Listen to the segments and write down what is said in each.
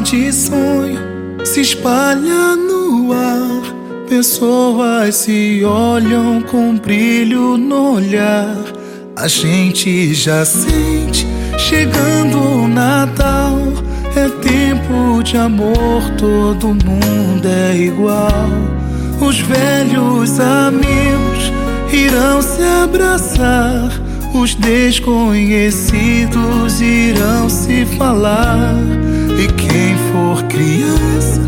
de sonho se espalha no ar. Pessoas se olham com brilho no olhar. A gente já sente chegando o Natal. É tempo de amor, todo mundo é igual. Os velhos amigos irão se abraçar. Os desconhecidos irão se falar. E quem for criança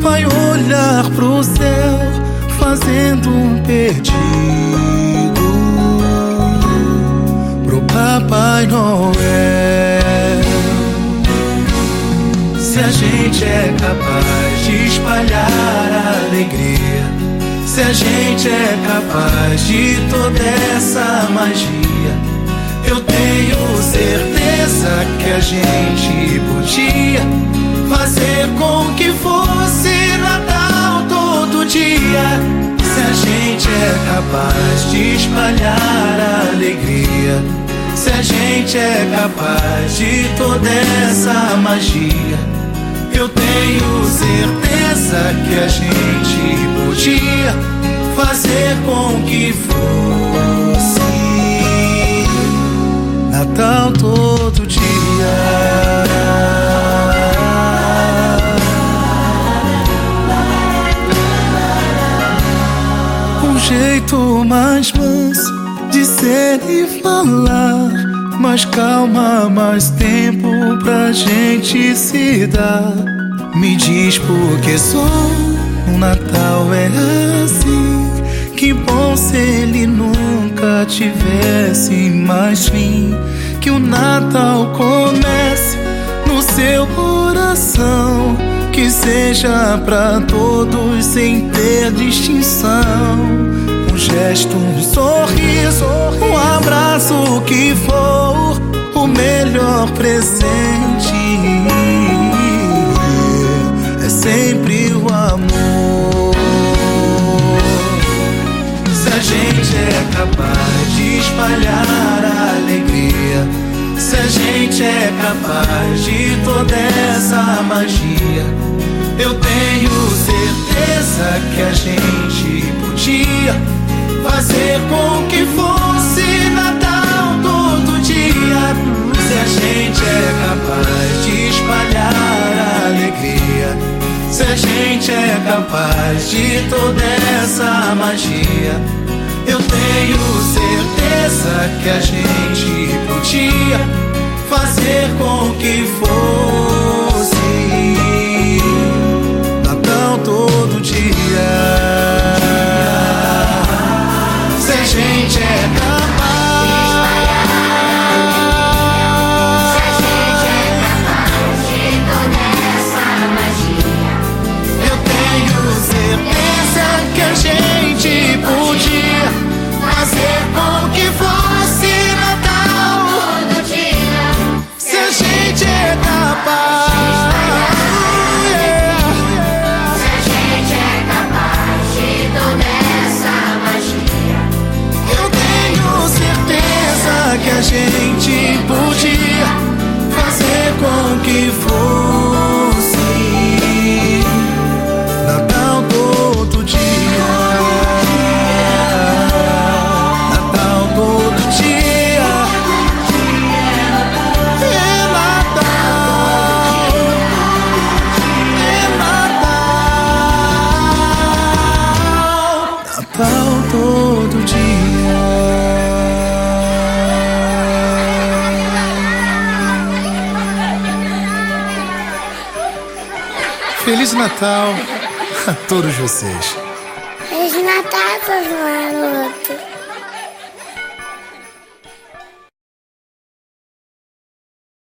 vai olhar pro céu, fazendo um pedido pro Papai Noel. Se a gente é capaz de espalhar alegria, se a gente é capaz de toda essa magia, eu tenho certeza que a gente podia fazer com que fosse Natal todo dia. Se a gente é capaz de espalhar alegria, se a gente é capaz de toda essa magia. Eu tenho certeza que a gente podia fazer com que fosse Natal todo dia. Um jeito mais manso de ser e falar mais calma, mais tempo pra gente se dar. Me diz por que só o Natal é assim. Que bom se ele nunca tivesse mais fim. Que o Natal comece no seu coração. Que seja pra todos sem ter distinção. Um gesto, um sorriso, um abraço, que for, o melhor presente capaz de toda essa magia, eu tenho certeza que a gente podia fazer com que fosse Natal todo dia. Se a gente é capaz de espalhar a alegria, se a gente é capaz de toda essa magia, eu tenho certeza que a gente podia fazer com que fosse Natal todo dia. Se a gente é capaz, gente podia fazer com que fosse Feliz Natal a todos vocês. Feliz Natal, seus marotos.